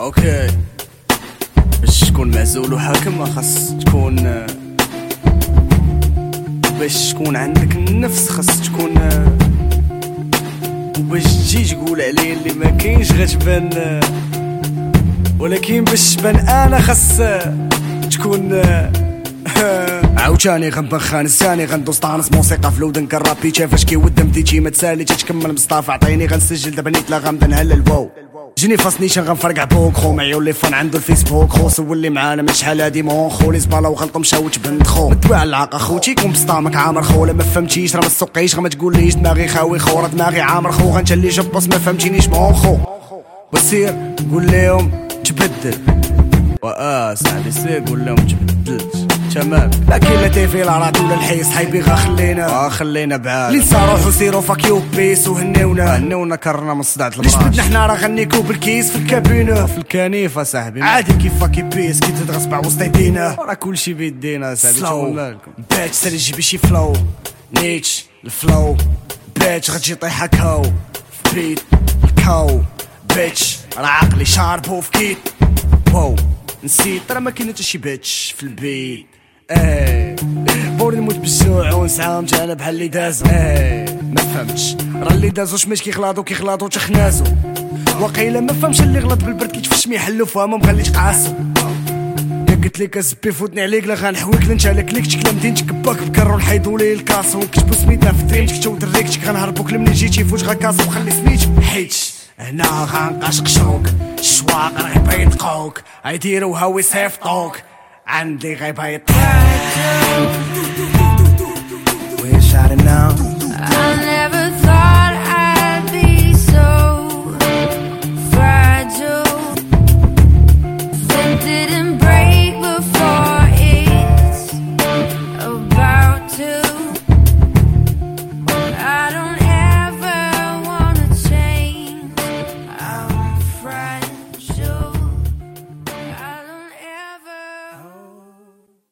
أوكي. باش تكون معزول وحاكم؟ خاص تكون باش تكون عندك النفس خاص تكون وباش تجي تقول عليه اللي ما كاينش غتبان ولكن باش تبان أنا خاص تكون عاوتاني غنبخان الزاني غندوز طانس موسيقى في الودن كرابي فاش كيودم ديجي ما تسالي تكمل مصطفى عطيني غنسجل دابا نيت لا غامض نهلل. واو. جيني فاس نيشان غنفرقع بوك خو معيون لي فان عنده الفيسبوك. خو سول لي معانا من شحال هادي مون خو لي زبالة وغلط مشاوت بنت خو. متبع العاقه خوتي كون بسطامك عامر خو. لا ما فهمتيش راه ما تسوقيش غا ما تقوليش دماغي خاوي خو. راه دماغي عامر خو. غنتلي جبص ما فهمتينيش مون خو. وسير قول ليهم تبدل. واه صاحبي سير قول لهم تبدلت تمام. لكن لا تيفي لا راديو ولا الحيس حيبي غا خلينا. غا خلينا بعاد. اللي روحو سيرو فاكيو بيس وهنيونا. هنيونا كرنا من صداع المراش ليش بدنا حنا راه غنيكو بالكيس في الكابينة؟ في الكنيفة صاحبي. عادي كيف فاكي بيس كي تدغس مع وسط يدينا. راه كلشي بيدينا صاحبي شنو مالكم. باتش سالي جيبي شي فلو نيتش الفلو باتش غتجي طيح هكاو في بيت الكاو. بيتش راه عقلي شاربو في كيت واو نسيت راه ما كاين حتى شي باتش في البيت. إيه. بوري نموت بالجوع ونسعى أنا بحال اللي دازو. إيه. ما فهمتش راه اللي دازو شماش كيخلاطو كيخلاطو تخنازو وقيلا ما فهمش اللي غلط بالبرد كيتفش ما يحلو فهمو مخليش قاسو قلت لك أسبي فوتني عليك لا غنحويك لا نشالك ليك تكلم دينتك باك بكرو نحيدو لي الكاس وكتبو سميتها في دريمتك تو دريكتك غنهربوك لمني جيتي فوت غاكاس وخلي سميتك حيتش هنا غنقشق شوك الشواق راه يبيطقوك عيديرو and they guy by a Wish I'd have known. I never thought I'd be so fragile. It didn't break before it's about to.